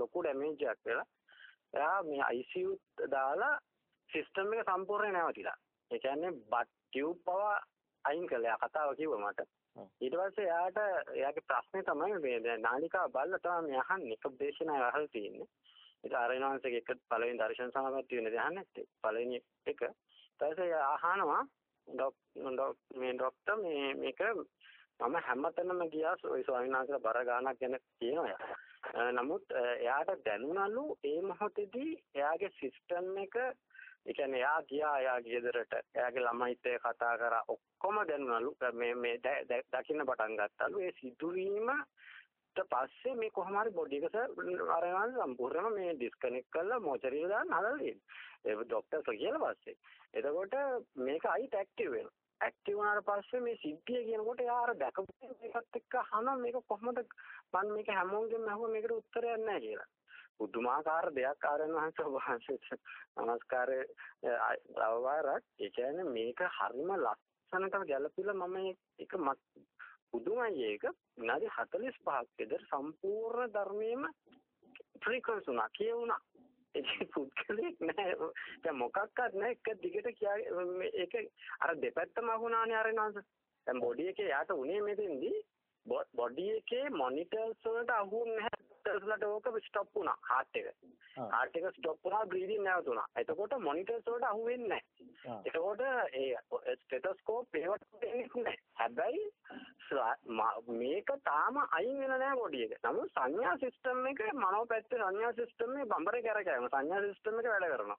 ලොකු ඩැමේජ් එකක් වෙලා එයා මේ ICU දාලා සිස්ටම් එක සම්පූර්ණයෙන් නැවතිලා. ඒ කියන්නේ බට් ටියුබ් පව අයින් කළා කතාව කිව්ව මට. ඊට පස්සේ එයාට එයාගේ ප්‍රශ්නේ තමයි මේ දැන් නාලිකාව බලලා තමයි මේ අහන්නේ එක දේශනාව අහලා තියෙන්නේ. ඒක ආරයන්වංශයේ එක පළවෙනි දර්ශන සමාපත්තිය වෙනද අහන්නේ නැත්තේ. පළවෙනි එක. ඊට පස්සේ අහනවා මේ ડોක්ටර් මේ මේක මම හැමතැනම ගියා ඔය ස්වාමීන් වහන්සේලා බර ගානක් ගැන කියනවා. නමුත් එයාට දැනුණලු ඒ මොහොතේදී එයාගේ සිස්ටම් එක ඒ කියන්නේ එයා ගියා එයා ගෙදරට. එයාගේ ළමයිත් එක්ක කතා කරා. ඔක්කොම දැනුණලු. මේ මේ දකින්න පටන් ගත්තලු. ඒ සිදුවීම පස්සේ මේ කොහොම හරි බොඩි එක අරගෙන සම්පූර්ණයෙන්ම මේ ඩිස්කනෙක්ට් කරලා මොචරියට දාන්න හදලා තියෙනවා. ඒ ડોක්ටර්ස් කියලා පස්සේ. එතකොට මේක අයිත් ඇක්ටිව් වෙනවා. ඇක්ටිව් වුණාට පස්සේ මේ සිද්ධිය කියනකොට එයා අර දැකපු මේකත් එක්ක අහනවා මේක කොහොමද මම මේක හැමෝගෙම අහුවා මේකට උත්තරයක් නැහැ කියලා. පුදුමාකාර දෙයක් ආරණ වහන්සේ වහන්සේට නමස්කාරය අවවාරක් ඒ කියන්නේ මේක හරිම ලස්සනට ගැලපිලා මම ඒක පුදුමයි ඒක විනාඩි 45ක් විතර සම්පූර්ණ ධර්මයේම ෆ්‍රීකවන්ස් උනා කියුණා ඒක පුද්ගලෙක් නෑ දැන් මොකක්වත් නෑ එක දිගට කියා ඒක අර දෙපැත්තම අහුණානේ ආරණ වහන්සේ දැන් බොඩි එකේ යාට උනේ මෙතෙන්දී බොඩි එකේ මොනිටර්ස් වලට අහුන්නේ නැහැ මොනිටර්ස්ලට ඕක ස්ටොප් වුණා හાર્ට් එක. හાર્ට් එක ස්ටොප් වුණා බ්‍රීතින් නැවතුණා. එතකොට මොනිටර්ස් වලට අහු වෙන්නේ නැහැ. එතකොට ඒ ස්ටෙතොස්කෝප් ඒවට දෙන්නේ නැහැ. හැබැයි මේක තාම අයින් වෙන නෑ බොඩි එක. නමුත් සංඥා සිස්ටම් එක මනෝ පැත්තේ සංඥා සිස්ටම් එක බඹර කරකැවීම සංඥා සිස්ටම් එක වැඩ කරනවා.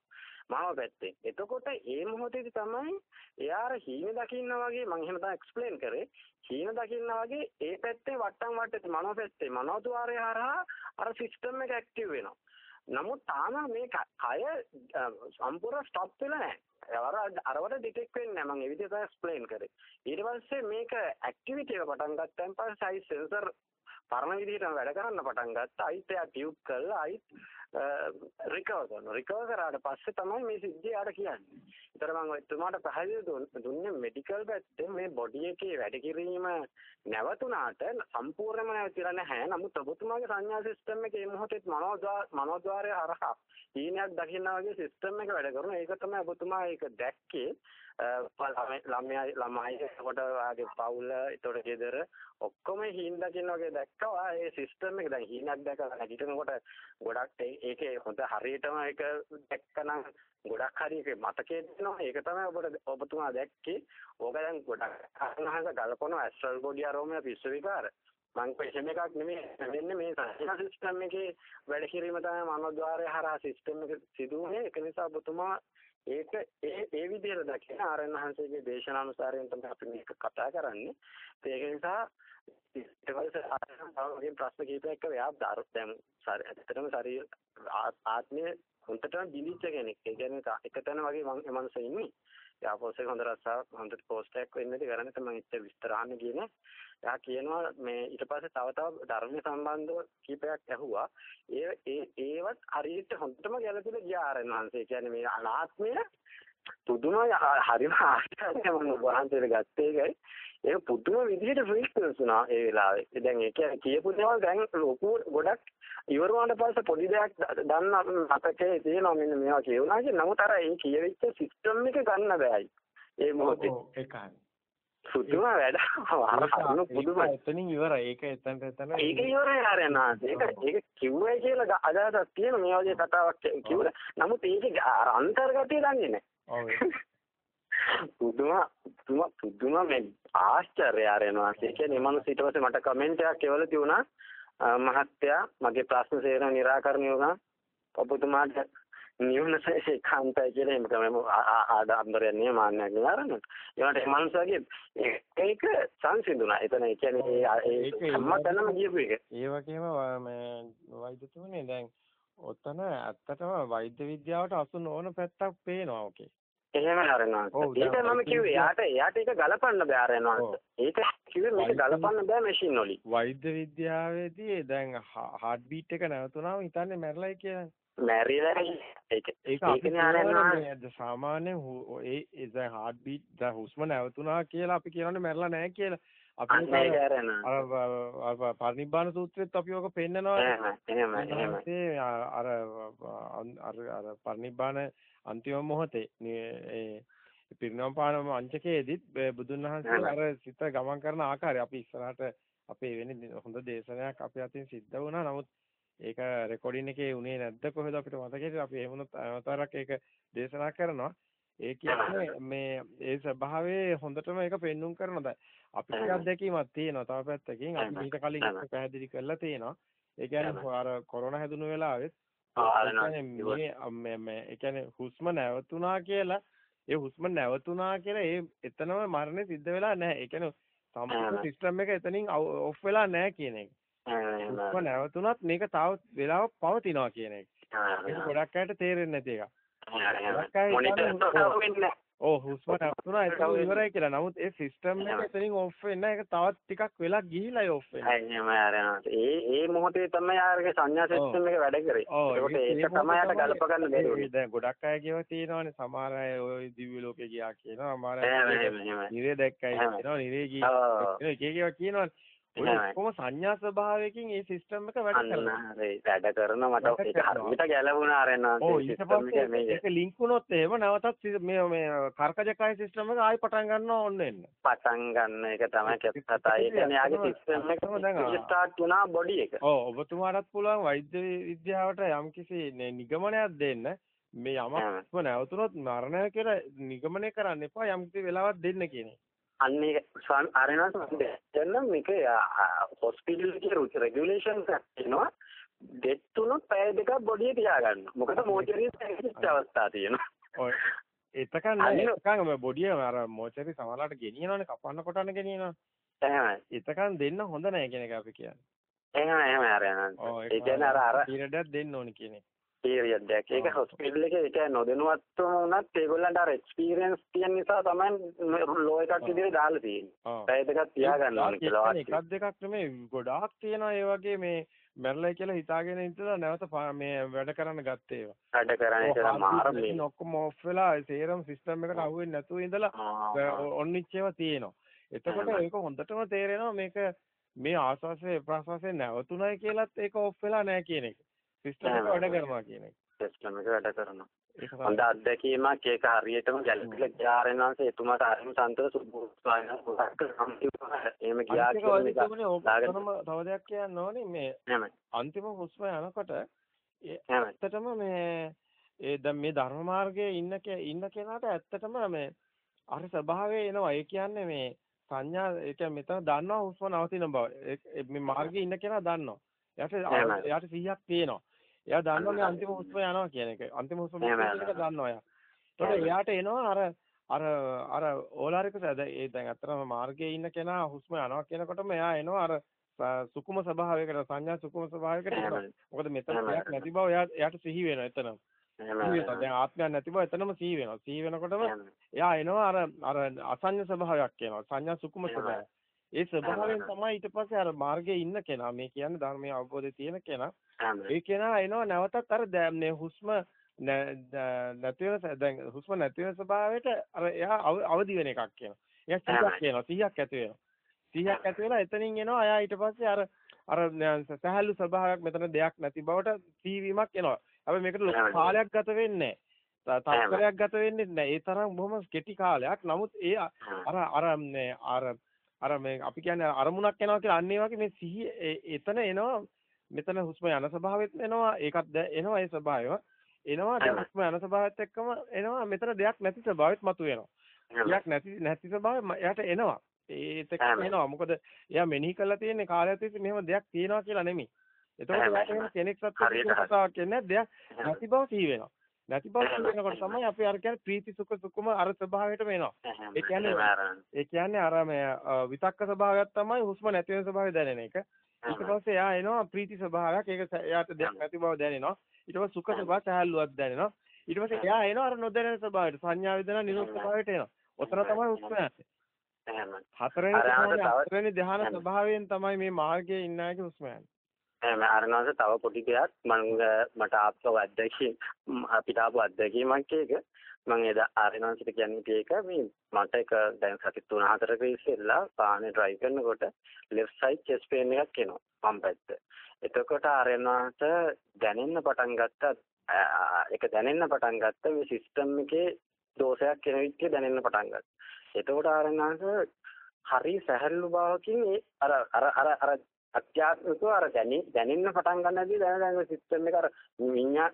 මනෝ පැත්තේ. එතකොට ඒ මොහොතේදී තමයි එයාර හීන දකින්න වගේ මම එහෙම තමයි එක්ස්ප්ලেইন කරේ. හීන දකින්න වගේ ඒ පැත්තේ වට්ටම් වට්ටේ මනෝ පැත්තේ මනෝද්වාරය හරහා අර සිස්ටම් එක ඇක්ටිව් වෙනවා. නමුත් තාම මේ කය සම්පූර්ණ ස්ටොප් වෙලා නැහැ. අර අරවට ඩිටෙක්ට් වෙන්නේ නැහැ. මම ඒ විදිහට එක්ස්ප්ලেইন කරේ. ඊට පස්සේ මේක ඇක්ටිවිටි එක පටන් ගත්තන් පස්සේ සයිස් සෙන්සර් පරණ විදිහටම වැඩ කරන්න පටන් ගත්තා. අයිත් එයා ටියුබ් කරලා අයිත් රිකවර් කරනවා. රිකවර් කරාට පස්සේ තමයි මේ සිද්ධිය ආඩ කියන්නේ. ඒතර මම ඔයතුමාට පැහැදිලි දුන්නේ මෙඩිකල් පැත්තේ මේ බොඩි එකේ වැඩ කිරීම නැවතුණාට සම්පූර්ණයෙන්ම නැවතිලා නැහැ. නමුත් ඔබතුමාගේ සංඥා සිස්ටම් එකේ මේ මොහොතේ මනෝද්වාරය හරහා ඊනියක් දකින්න වගේ සිස්ටම් එක වැඩ කරනවා. ඒක තමයි ඔබතුමා ඒක දැක්කේ. ළමයි ළමයි එතකොට ආගේ පවුල එතකොට ගෙදර ඔක්කොම හීන දකින්න වගේ දැක්කවා ඒ සිස්ටම් එක දැන් හීනක් දැකලා නැගිටිනකොට ගොඩක් ඒකේ හොඳ හරියටම ඒක දැක්කනම් ගොඩක් හරි ඒක මතකයේ දෙනවා ඒක තමයි ඔබට ඔබතුමා දැක්කේ ඕක දැන් ගොඩක් අහනහස ගලපන ඇස්ට්‍රල් බොඩි ආරෝමය පිස්සු විකාර මං කොහෙම එකක් නෙමෙයි වෙන්නේ මේ සංඥා සිස්ටම් එකේ වැඩ කිරීම තමයි මනෝද්වාරය හරහා සිස්ටම් එක සිදුවන්නේ ඒක නිසා ඔබතුමා ඒක ඒ ඒ විදිහට දැකන ආරයන් වහන්සේගේ දේශනානුසාරයෙන් තමයි අපි මේක කතා කරන්නේ. ඒක නිසා ඊට පස්සේ ආරයන් ප්‍රශ්න කීපයක් එයා දැන් ඇත්තටම ශරීර ආත්මය හොන්දටම දිලිච්ච කෙනෙක්. ඒ කියන්නේ එකතැන වගේ මම මනස ඉන්නේ. එයා පොස්ට් එක හොඳ රස්සාවක් හොඳට පෝස්ට් එකක් වෙන්නේ නැති කරන්නේ තමයි ඉච්ච විස්තර අහන්න ගියේ එයා කියනවා මේ ඊට පස්සේ තව තව ධර්ම සම්බන්ධව කීපයක් ඇහුවා. ඒ ඒ ඒවත් හරියට හොඳටම ගැලපෙලා ගියා ආරයන් වහන්සේ. කියන්නේ මේ අනාත්මය පුදුම හරිම ආශ්චර්යයක් මම වහන්සේට ගත්තේ. ඒකයි ඒක පුදුම විදිහට ෆ්‍රීකවන්ස් වුණා ඒ වෙලාවේ. දැන් ඒ කියන්නේ කියපු දේවල් දැන් ලොකු ගොඩක් ඉවර වුණාට පස්සේ පොඩි දෙයක් දන්න මතකේ තියෙනවා මෙන්න මේවා කියුණා කියන නමුත් අර ඒ කියවිච්ච සිස්ටම් එක ගන්න බෑයි. ඒ මොහොතේ. ඒකයි පුදුම වැඩ අර පුදුම එතනින් ඉවරයි. ඒක එතන එතන. ඒක ඉවරයි ආරයනා ඒක ඒක කිව්වයි කියලා අදහසක් තියෙන මේ වගේ කතාවක් කිව්වල නමුත් ඒක අන්තර්ගතය දන්නේ නැහැ පුදුම පුදුම පුදුම මේ ආශ්චර්ය ආරයනා ඒ කියන්නේ මනස ඊට පස්සේ මට කමෙන්ට් එකක් එවලා තියුණා මහත්තයා මගේ ප්‍රශ්න සේරම निराකරණය වුණා. ඔබතුමාට නිවන ඒකාන්තයි කියලා එහෙම තමයි ආඩම්බරයක් නියමාන්නයක් නරන. ඒකට මනුස්සයගේ ඒක සංසිඳුණා. එතන ඒ කියන්නේ ඒ සම්මතනම කියපු එක. ඒ වගේම මේ වෛද්‍යතුමනේ දැන් ඔතන ඇත්තටම වෛද්‍ය විද්‍යාවට අසු නොවන පැත්තක් පේනවා ඔකේ. එහෙම හරිනවා. ඒක මම කිව්වේ යාට යාට ඒක ගලපන්න බෑ හරිනවා. ඒක කිව්වේ මේක ගලපන්න බෑ මැෂින් වලින්. වෛද්‍ය විද්‍යාවේදී දැන් හાર્ට් බීට් එක නැවතුනාම හිතන්නේ මැරලයි කියලා. මැරිලා ඒක ඒක සාමාන්‍ය ඒ දැන් හાર્ට් බීට් දැන් හුස්ම නැවතුනා කියලා අපි කියනවානේ මැරලා නැහැ කියලා. අපි පරිනිබ්බාන සූත්‍රෙත් අපි ඔක පෙන්නනවා. එහෙම එහෙම එහෙම. අර අර අර පරිනිබ්බාන අන්තිම මොහොතේ ඒ පිරිනවම් පාන අංචකයේදීත් බුදුන් වහන්සේ අර සිත ගමන් කරන ආකාරය අපි ඉස්සරහට අපේ වෙන්නේ හොඳ දේශනයක් අපේ අතින් සිද්ධ වුණා. නමුත් ඒක රෙකෝඩින් එකේ උනේ නැද්ද කොහෙද අපිට මතකයි අපි එහෙම වුණොත් අවතාරයක් ඒක දේශනා කරනවා. ඒ කියන්නේ මේ ඒ ස්වභාවයේ හොඳටම ඒක පෙන්눔 කරනවා. අපිට අත්දැකීමක් තියෙනවා. තව පැත්තකින් අපි මීට කලින් පැහැදිලි කරලා තියෙනවා. ඒ කියන්නේ අර කොරෝනා හැදුණු වෙලාවෙත් මේ මේ ඒ කියන්නේ හුස්ම නැවතුණා කියලා ඒ හුස්ම නැවතුණා කියලා ඒ එතනම මරණය සිද්ධ වෙලා නැහැ. ඒ කියන්නේ සම්පූර්ණ සිස්ටම් එක එතනින් ඔෆ් වෙලා නැහැ කියන එක. හුස්ම නැවතුණත් මේක තව වෙලාවක් පවතිනවා කියන එක. ඒක ගොඩක් අයට තේරෙන්නේ නැති එකක්. ඔව් හුස්ම නැවතුණා ඒක ඉවරයි කියලා. නමුත් ඒ සිස්ටම් එක එතනින් ඔෆ් වෙන්නේ ඒක තවත් ටිකක් වෙලා ගිහිලායි ඔෆ් වෙන්නේ. ඒ ඒ මොහොතේ තමයි ආරගේ සංඥා සිස්ටම් එක වැඩ කරේ. ඒකට ඒක තමයි යට ගලප ගන්න බැරි දැන් ගොඩක් අය කියව තියෙනවානේ සමහර අය ওই දිව්‍ය ලෝකේ ගියා කියනවා. සමහර අය නිරේ දැක්කයි කියනවා. නිරේ ගියා. ඒක ඒකේවා කියනවානේ. ඔක්කොම සංඥා ස්වභාවයකින් මේ සිස්ටම් එක වැඩ කරනවා. වැඩ කරන මට ඒක හරියට ඊට පස්සේ ඒක ලින්ක් වුණොත් එහෙම නැවතත් මේ මේ කර්කජකයි සිස්ටම් එක ආයි පටන් ගන්නවා ඕන්න වෙන්න. පටන් ගන්න එක තමයි කතා. ඒ කියන්නේ යාගේ සිස්ටම් එක ස්ටාර්ට් වුණා බොඩි එක. ඔව් ඔබතුමාටත් පුළුවන් වෛද්‍ය විද්‍යාවට යම්කිසි නිගමනයක් දෙන්න. මේ යමක්ම නැවතුනොත් මරණය කියලා නිගමනය කරන්න එපා යම්කිසි වෙලාවක් දෙන්න කියන එක. අන්න ඒක අරෙනස් දැන් මේක හොස්පිටල් එකේ රෙගියුලේෂන් එකක් තියෙනවා ඩෙත් තුනොත් පැය දෙකක් බොඩිය තියාගන්න. මොකද මෝචරිස් ඇවිත් අවස්ථා තියෙනවා. ඔය එතකන් එතකන් බොඩිය අර මෝචරි සමහරලාට ගෙනියනවනේ කපන්න කොටන්න ගෙනියනවා. එහෙමයි. එතකන් දෙන්න හොඳ නෑ කියන එක අපි කියන්නේ. එහෙම එහෙම අරයන්. ඒ කියන්නේ අර අර පීරියඩ් දෙන්න ඕනේ කියන එක. පීරියඩ් එකක්. ඒක හොස්පිටල් එකේ ඒක නොදැනුවත්වම වුණත් ඒගොල්ලන්ට අර එක්ස්පීරියන්ස් තියෙන නිසා තමයි ලෝ එකක් විදිහට දාලා තියෙන්නේ. පැය දෙකක් තියාගන්න ඕනේ කියලා. එකක් දෙකක් නෙමෙයි ගොඩාක් තියෙනවා ඒ වගේ මේ මැරලයි කියලා හිතාගෙන ඉඳලා නැවත මේ වැඩ කරන්න ගත්තේ ඒවා. වැඩ කරන්නේ කියලා මාර මේ ඔක්කොම ඔෆ් වෙලා සේරම සිස්ටම් එකට අහුවෙන්නේ නැතුව ඉඳලා ඔන්නිච් ඒවා තියෙනවා. එතකොට ඒක හොඳටම තේරෙනවා මේක මේ ආස්වාසේ ප්‍රාස්වාසේ නැවතුණයි කියලත් ඒක ඔෆ් වෙලා නැහැ කියන එක. සිස්ටම් එක වැඩ කරනවා කියන එක. සිස්ටම් එක වැඩ කරනවා. හොඳ අත්දැකීමක් ඒක හරියටම ගැලපිලා ගියාරෙන් වහන්සේ එතුමාට හරිම සන්තෝෂ සුබෝසායන ගොඩක් එහෙම ගියා කියලා තව දෙයක් කියන්න ඕනේ මේ අන්තිම හුස්ම යනකොට ඇත්තටම මේ ඒ දැන් මේ ධර්ම මාර්ගයේ ඉන්න ඉන්න කෙනාට ඇත්තටම මේ අර ස්වභාවය එනවා. ඒ කියන්නේ මේ සංඥා ඒ කියන්නේ මෙතන දන්නවා හුස්ම නවතින බව. මේ මාර්ගයේ ඉන්න කෙනා දන්නවා. එයාට එයාට 100ක් තියෙනවා. එයා දන්නවා මේ අන්තිම හුස්ම යනවා කියන එක. අන්තිම හුස්ම එක දන්නවා එයා. ඒකට එයාට එනවා අර අර අර ඕලාරික ඒ දැන් අත්‍තරම මාර්ගයේ ඉන්න කෙනා හුස්ම යනවා කියනකොටම එයා එනවා අර සුකුම ස්වභාවයකට සංඥා සුකුම ස්වභාවයකට එනවා. මොකද මෙතන දෙයක් නැති බව එයා එයාට සිහි වෙනවා එතනම. දැන් ආත්මයක් නැති බව එතනම සිහි වෙනවා. සිහි වෙනකොටම එයා එනවා අර අර අසඤ්ඤ ස්වභාවයක් එනවා. සංඥා සුකුම ස්වභාවය. ඒ ස්වභාවයෙන් තමයි ඊට පස්සේ අර මාර්ගයේ ඉන්න කෙනා මේ කියන්නේ ධර්මයේ අවබෝධය තියෙන කෙනා ඒ කෙනා එනවා නැවතත් අර මේ හුස්ම නැති වෙන දැන් හුස්ම නැති වෙන ස්වභාවයට අර එයා අවදි වෙන එකක් කියනවා. එයා 100ක් කියනවා 100ක් ඇති වෙනවා. 100ක් ඇති වෙලා එතනින් එනවා එයා ඊට පස්සේ අර අර සහැල්ලු ස්වභාවයක් මෙතන දෙයක් නැති බවට සීවීමක් එනවා. හැබැයි මේකට ලොකු කාලයක් ගත වෙන්නේ නැහැ. තත්පරයක් ගත වෙන්නේ නැහැ. ඒ තරම් බොහොම කෙටි කාලයක්. නමුත් ඒ අර අර අර අර මේ අපි කියන්නේ අරමුණක් යනවා කියලා අන්න ඒ වගේ මේ සිහිය එතන එනවා මෙතන හුස්ම යන ස්වභාවෙත් එනවා ඒකත් එනවා ඒ ස්වභාවය. එනවා හුස්ම යන ස්වභාවයත් එක්කම එනවා මෙතන දෙයක් නැති ස්වභාවෙත් මතුවෙනවා. දෙයක් නැති නැති ස්වභාවය එයාට එනවා. ඒත් එක්ක එනවා. මොකද එයා මෙනෙහි කරලා තියෙන්නේ කාලයක් තිස්සේ මෙහෙම දෙයක් තියෙනවා කියලා නෙමෙයි. එතකොට එයාට එහෙම කෙනෙක් සත්‍ය කතාවක් කියන්නේ දෙයක් නැති බව සිහි වෙනවා නැති බව කියනකොට තමයි අපි අර කියන්නේ ප්‍රීති සුඛ සුකුම අර ස්වභාවයටම එනවා. ඒ කියන්නේ ඒ කියන්නේ අර මේ විතක්ක ස්වභාවයක් තමයි හුස්ම නැති වෙන ස්වභාවය දැනෙන එක. ඊට පස්සේ එයා එනවා ප්‍රීති ස්වභාවයක්. ඒක එයාට දෙයක් නැති බව දැනෙනවා. ඊට පස්සේ සුඛ ස්වභාව සහැල්ලුවක් දැනෙනවා. ඊට පස්සේ එයා එනවා අර නොදැනෙන ස්වභාවයට. සංඥා වේදනා නිරෝධ ස්වභාවයට එනවා. ඔතන තමයි හුස්ම යන්නේ. හතරවෙනි හතරවෙනි ධ්‍යාන ස්වභාවයෙන් තමයි මේ මාර්ගයේ ඉන්න අයගේ හුස්ම යන්නේ. එහෙම අරනවාස තව පොඩි දෙයක් මම මට ආප්පව අත්දැකීම් අපිට ආපු අත්දැකීමක් ඒක මම එදා ආරෙනවාසිට කියන්නේ ඒක මේ මට එක දැන් සති 3-4ක ඉස්සෙල්ලා පානේ ඩ්‍රයිව් කරනකොට ලෙෆ්ට් සයිඩ් චෙස්ට් පේන් එකක් එනවා වම් පැත්ත. එතකොට ආරෙනවාට දැනෙන්න පටන් ගත්තා ඒක දැනෙන්න පටන් ගත්තා මේ සිස්ටම් එකේ දෝෂයක් එන විදිහ දැනෙන්න පටන් ගත්තා. එතකොට ආරෙනවාට හරි සැහැල්ලු භාවකින් අර අර අර අර අත්‍යාත්මිකව අර දැනෙ දැනෙන්න පටන් ගන්නදී දැන දැන් සිස්ටම් එක අර විඤ්ඤා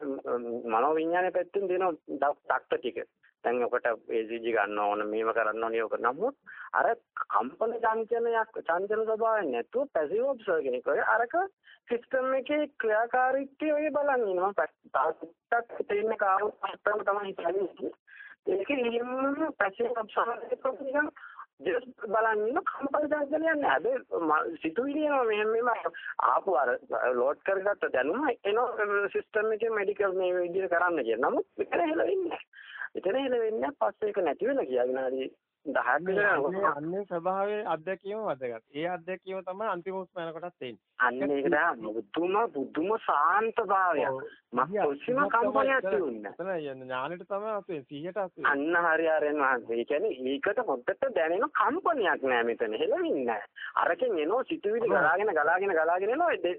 මනෝ විඤ්ඤාණය පැත්තෙන් දෙන ඩක්ට ටික. දැන් ඔකට ACG ගන්න ඕන මේව කරන්න ඕනේ ඔක. නමුත් අර කම්පන චංචලයක් චංචල ස්වභාවයක් නැතුව පැසිව් ඔබ්සර්වර් කෙනෙක් වගේ අරක සිස්ටම් එකේ ක්‍රියාකාරීත්වය ඔය බලන් ඉන්නවා. තාත්තක් තේින්න කාවුත් තමයි හිතන්නේ. ඒකේ එහෙම පැසිව් ඔබ්සර්වර් එකක් ජස්ට් බලන්න කම්පන චංචලයක් නෑ. හැබැයි සිතුවිලි එනවා මෙහෙම මෙහෙම ආපු අර ලෝඩ් කරගත්ත දැනුම එනවා සිස්ටම් එකේ මෙඩිකල් මේ විදිහට කරන්න කියන. නමුත් මෙතන හෙලවෙන්නේ නෑ. මෙතන හෙලවෙන්නේ පස්සේ ඒක නැති වෙලා ගියා විනාඩි 10ක් විතර අන්නේ ස්වභාවයේ අධ්‍යක්ීම වැදගත්. ඒ අධ්‍යක්ීම තමයි අන්තිම උස්ම යනකොටත් එන්නේ. අන්න ඒක බුදුම බුදුම සාන්ත භාවයක්. මම කිසිම කම්පනයක් තියුන්නේ නැහැ. එතන ඥානෙට තමයි අපේ 100ට අපේ. අන්න හරි ආරෙන් වහන්සේ. ඒ කියන්නේ ඒකට හොද්දට දැනෙන කම්පනයක් නෑ මෙතන. හෙලෙන්නේ නෑ. අරකින් එනෝ සිතුවිලි ගලාගෙන ගලාගෙන ගලාගෙන එනවා. ඒක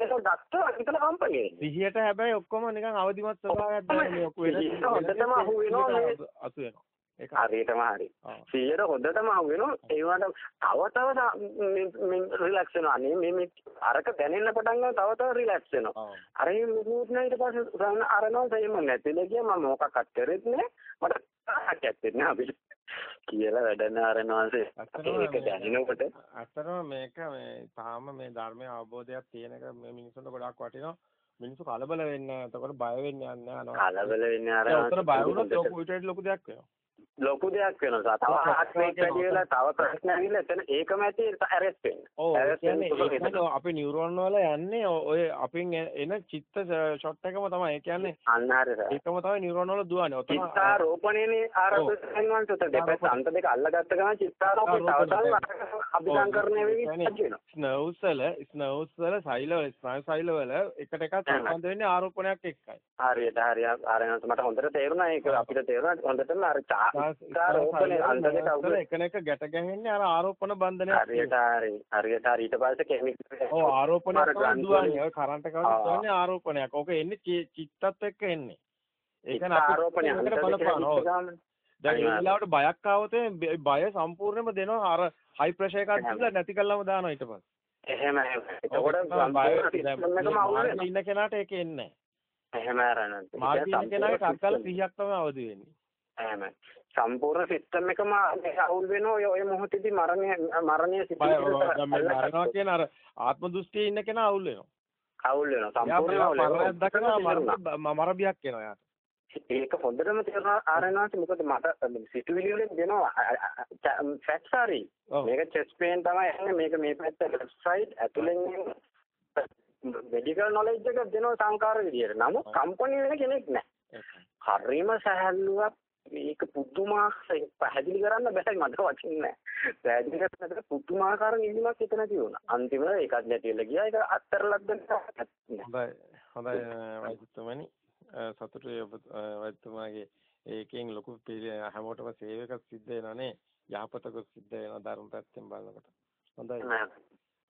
ඩක්ට අකිතල කම්පණය. 100ට හැබැයි ඔක්කොම නිකන් අවදිමත් ස්වභාවයක් දැනෙන්නේ ඔක්කො වෙන. හොද්දටම අහු වෙනවා. අසු වෙනවා. හරියටම හරි. 100ට හොඳටම අහු වෙනවා. ඒ වුණාට තව තව රිලැක්ස් වෙනවා. මේ මේ අරක දැනෙන්න පටන් ගන්න තව තව රිලැක්ස් වෙනවා. අර මේ නැහැ ඊට පස්සේ අරනවා සෙයිම නැතිල ගියා මම මොකක්වත් කරෙත් නෑ. මට තාක්කයක් නෑ අපිට. කියලා වැඩ නාරනවාසේ ඒක දැනෙනකොට අතරම මේක මේ තාම මේ ධර්මයේ අවබෝධයක් තියෙන එක මේ මිනිස්සුන්ට ගොඩක් වටිනවා මිනිස්සු කලබල වෙන්නේ නැහැ. එතකොට බය වෙන්නේ නැහැ. කලබල වෙන්නේ අර උතර බය වුණොත් ලොකු ඊට ලොකු දෙයක් වෙනවා. ලොකු දෙයක් වෙනවා. තව ආත්මයක් වැඩි වෙලා තව ප්‍රශ්න ඇවිල්ලා එතන ඒකම ඇති ඇරෙස් වෙන්නේ. ඔව් අපේ නියුරෝන් වල යන්නේ ඔය අපින් එන චිත්ත ෂොට් එකම තමයි. ඒ කියන්නේ අන්න හරියට. ඒකම තමයි නියුරෝන් වල දුවන්නේ. ඔතන චිත්තාරෝපණයනේ ආරම්භයෙන් වන්සත දෙපැත්ත අන්ත දෙක අල්ලගත්ත ගමන් චිත්තාරෝපණය තව තව අභිසංකරණය වෙවි ස්නර්ව්ස් වල ස්නර්ව්ස් වල සෛල වල ස්නායු සෛල වල එකට එකක් සම්බන්ධ වෙන්නේ ආරෝපණයක් එක්කයි. හරියට හරිය. ආරෙනත් මට හොඳට තේරුණා ඒක අපිට තේරුණා හොඳටම අර එකිනෙක ගැට ගැහෙන්නේ අර ආරෝපණ බන්ධනයක් හරියට හරි හරියට හරි ඊට පස්සේ කෙනෙක් ඔව් ආරෝපණයක් දුවන්නේ ඔය කරන්ට් එකක් දුවන්නේ ආරෝපණයක්. ඕක එන්නේ චිත්තත් එක්ක එන්නේ. ඒක ආරෝපණයක් බලපාන. දැන් ඒ වෙලාවට බයක් ආවොත් බය සම්පූර්ණයෙන්ම දෙනවා අර හයි ප්‍රෙෂර් එකක් දීලා නැති කළාම දානවා ඊට පස්සේ. එහෙම එහෙම. එතකොට ඉන්න කෙනාට ඒක එන්නේ නැහැ. එහෙම ආරණන්ත. මාර්ගින් කෙනාගේ කක්කල 100ක් තමයි අවදි වෙන්නේ. එහෙම. සම්පූර්ණ සිස්ටම් එකම අවුල් වෙනවා ඔය මොහොතේදී මරණය මරණය මරණවා කියන අර ආත්ම දෘෂ්ටියේ ඉන්න කෙනා අවුල් වෙනවා. අවුල් වෙනවා. සම්පූර්ණ අවුල් වෙනවා. මර බියක් එනවා යාට. ඒක හොඳටම තේරෙනවා ආරණාට මොකද මට සිතුවිලි වලින් දෙනවා. ෆැක්ට්ස් හරි මේක චෙස්ට් පේන් තමයි එන්නේ මේක මේ පැත්ත ලෙෆ්ට් සයිඩ් ඇතුලෙන් මෙඩිකල් නොලෙජ් එකක් දෙනවා සංකාර විදියට. නමුත් කම්පැනි වෙන කෙනෙක් නැහැ හරිම සහැල්ලුවක් මේක පුදුමාකාර පැහැදිලි කරන්න බෑ මට වචින් නෑ. පැහැදිලි කරන්නට පුදුමාකාර නිදිමක් එතන තියුණා. අන්තිමට ඒකත් නැතිවෙලා ගියා. ඒක අත්තරලක් දැන් හොඳයි. හොඳයි වෛද්‍යතුමනි. සතුටුයි ඔබ වෛද්‍යතුමාගේ ඒකෙන් ලොකු හැමෝටම සේවයක් සිද්ධ වෙනවානේ. යහපතක සිද්ධ වෙනවා ධර්ම පැත්තෙන් බලනකොට. හොඳයි.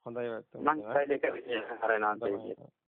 හොඳයි වෛද්‍යතුමනි. මම ඒක හරි නාන්දේ